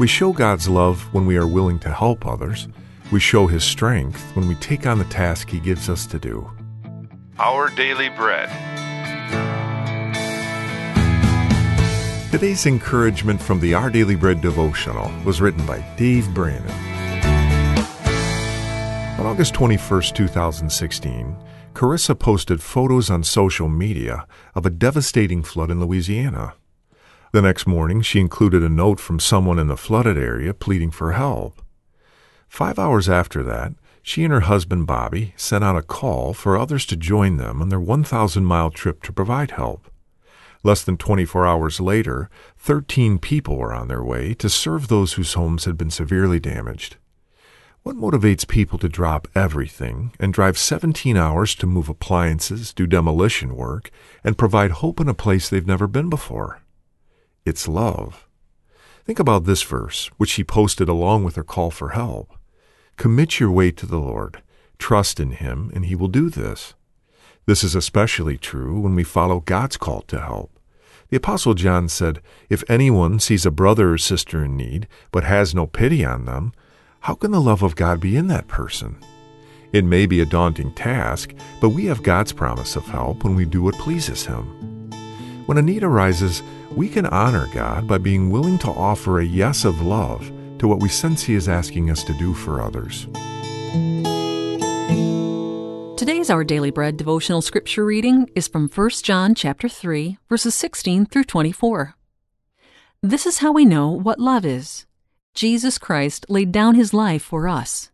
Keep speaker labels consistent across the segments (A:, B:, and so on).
A: We show God's love when we are willing to help others. We show His strength when we take on the task He gives us to do.
B: Our Daily Bread.
A: Today's encouragement from the Our Daily Bread devotional was written by Dave Branon. On August 21, 2016, Carissa posted photos on social media of a devastating flood in Louisiana. The next morning, she included a note from someone in the flooded area pleading for help. Five hours after that, she and her husband Bobby sent out a call for others to join them on their 1,000 mile trip to provide help. Less than 24 hours later, 13 people were on their way to serve those whose homes had been severely damaged. What motivates people to drop everything and drive 17 hours to move appliances, do demolition work, and provide hope in a place they've never been before? It's love. Think about this verse, which she posted along with her call for help. Commit your way to the Lord. Trust in Him, and He will do this. This is especially true when we follow God's call to help. The Apostle John said, If anyone sees a brother or sister in need, but has no pity on them, how can the love of God be in that person? It may be a daunting task, but we have God's promise of help when we do what pleases Him. When a need arises, we can honor God by being willing to offer a yes of love to what we sense He is asking us to do for others.
C: Today's Our Daily Bread devotional scripture reading is from 1 John chapter 3, verses 16 through 24. This is how we know what love is. Jesus Christ laid down his life for us,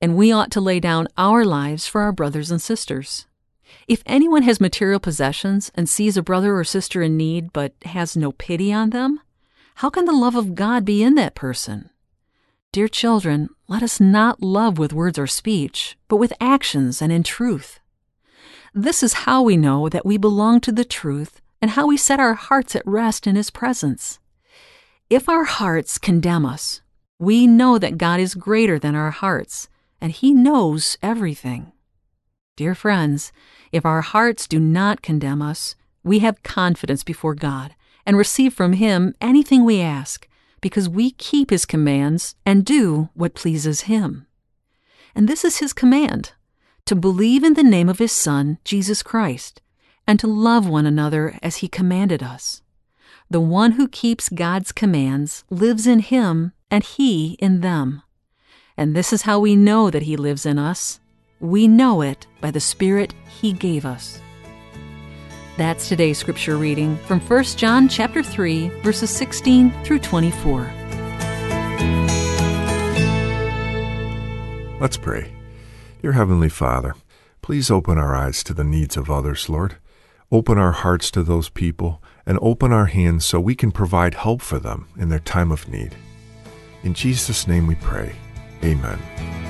C: and we ought to lay down our lives for our brothers and sisters. If anyone has material possessions and sees a brother or sister in need but has no pity on them, how can the love of God be in that person? Dear children, let us not love with words or speech, but with actions and in truth. This is how we know that we belong to the truth and how we set our hearts at rest in His presence. If our hearts condemn us, we know that God is greater than our hearts, and He knows everything. Dear friends, if our hearts do not condemn us, we have confidence before God and receive from Him anything we ask, because we keep His commands and do what pleases Him. And this is His command to believe in the name of His Son, Jesus Christ, and to love one another as He commanded us. The one who keeps God's commands lives in Him and He in them. And this is how we know that He lives in us we know it by the Spirit He gave us. That's today's scripture reading from 1 John chapter 3 verses 16 through 24.
A: Let's pray. Dear Heavenly Father, please open our eyes to the needs of others, Lord. Open our hearts to those people and open our hands so we can provide help for them in their time of need. In Jesus' name we pray. Amen.